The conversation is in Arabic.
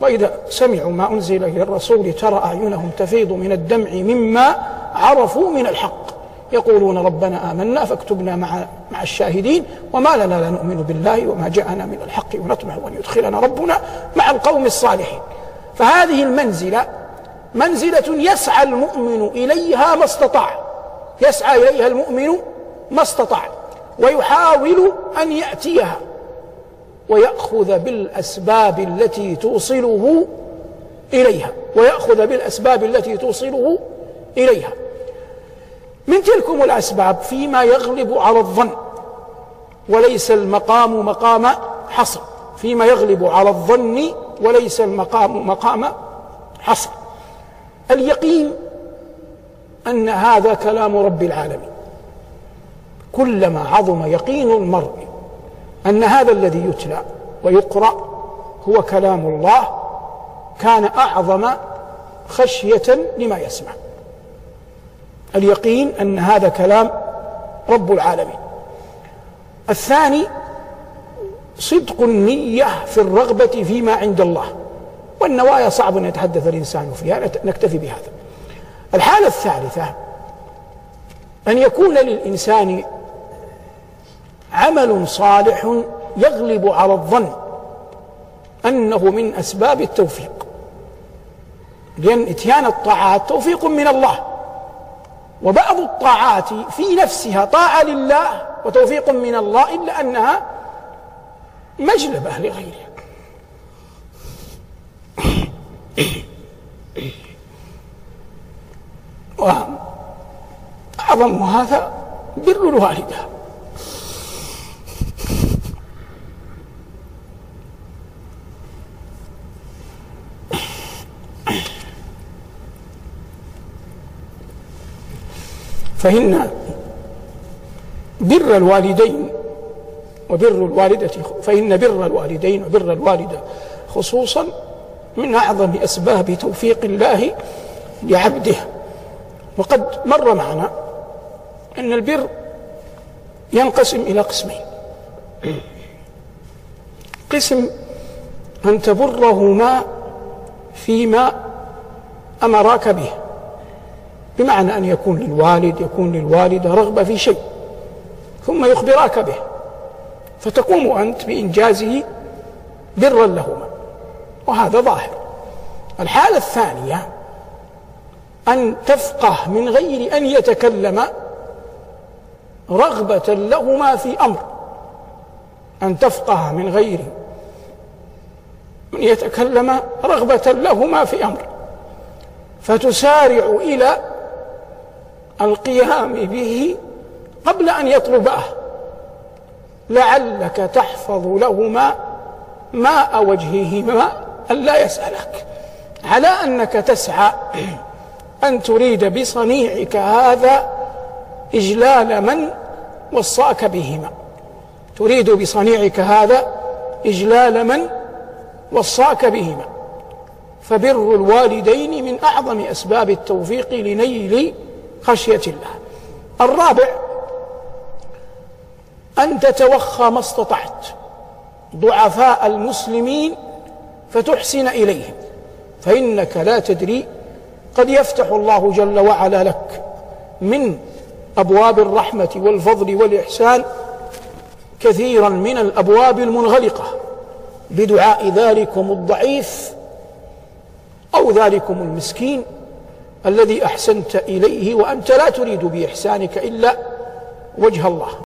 وإذا سمعوا ما أنزل إلى الرسول ترى أعينهم تفيض من الدمع مما عرفوا من الحق. يقولون ربنا آمنا فاكتبنا مع مع الشاهدين وما لنا لا نؤمن بالله وما جاءنا من الحق ونطمع أن يدخلنا ربنا مع القوم الصالحين. فهذه المنزلة منزلة يسعى المؤمن إليها ما استطاع. يسعى إليها المؤمن ما استطاع. ويحاول أن يأتيها. ويأخذ بالأسباب التي توصله إليها. ويأخذ بالأسباب التي توصله إليها. من تلكم الأسباب فيما يغلب على الظن. وليس المقام مقام حصر. فيما يغلب على الظن وليس المقام مقام حصر. اليقين أن هذا كلام رب العالمين. كلما عظم يقين المرء أن هذا الذي يتلى ويقرأ هو كلام الله كان أعظم خشية لما يسمع. اليقين أن هذا كلام رب العالمين. الثاني صدق النية في الرغبة فيما عند الله. والنوايا صعب أن يتحدث الإنسان فيها نكتفي بهذا. الحالة الثالثة أن يكون للإنسان عمل صالح يغلب على الظن أنه من أسباب التوفيق. لأن إتيان الطاعات توفيق من الله. وبعض الطاعات في نفسها طاعة لله وتوفيق من الله إلا أنها مجلبة لغيره وأعظم هذا بر الوالدة. فإن بر الوالدين وبر الوالدة فإن بر الوالدين وبر الوالدة خصوصا من أعظم أسباب توفيق الله لعبده. وقد مر معنا أن البر ينقسم إلى قسمين. قسم أن تبرهما فيما أمراك به. بمعنى أن يكون للوالد يكون للوالدة رغبة في شيء ثم يخبراك به. فتقوم أنت بإنجازه برا لهما. وهذا ظاهر. الحالة الثانية أن تفقه من غير أن يتكلم رغبة لهما في أمر. أن تفقه من غير أن يتكلم رغبة لهما في أمر. فتسارع إلى القيام به قبل أن يطلبه. لعلك تحفظ لهما ماء وجههما ألا يسألك. على أنك تسعى أن تريد بصنيعك هذا إجلال من وصاك بهما. تريد بصنيعك هذا إجلال من وصاك بهما. فبر الوالدين من أعظم أسباب التوفيق لنيل خشية الله. الرابع أن تتوخى ما استطعت. ضعفاء المسلمين فتحسن إليهم. فإنك لا تدري قد يفتح الله جل وعلا لك من أبواب الرحمة والفضل والإحسان كثيرا من الأبواب المنغلقة. بدعاء ذلكم الضعيف أو ذلكم المسكين الذي أحسنت إليه وأنت لا تريد بإحسانك إلا وجه الله.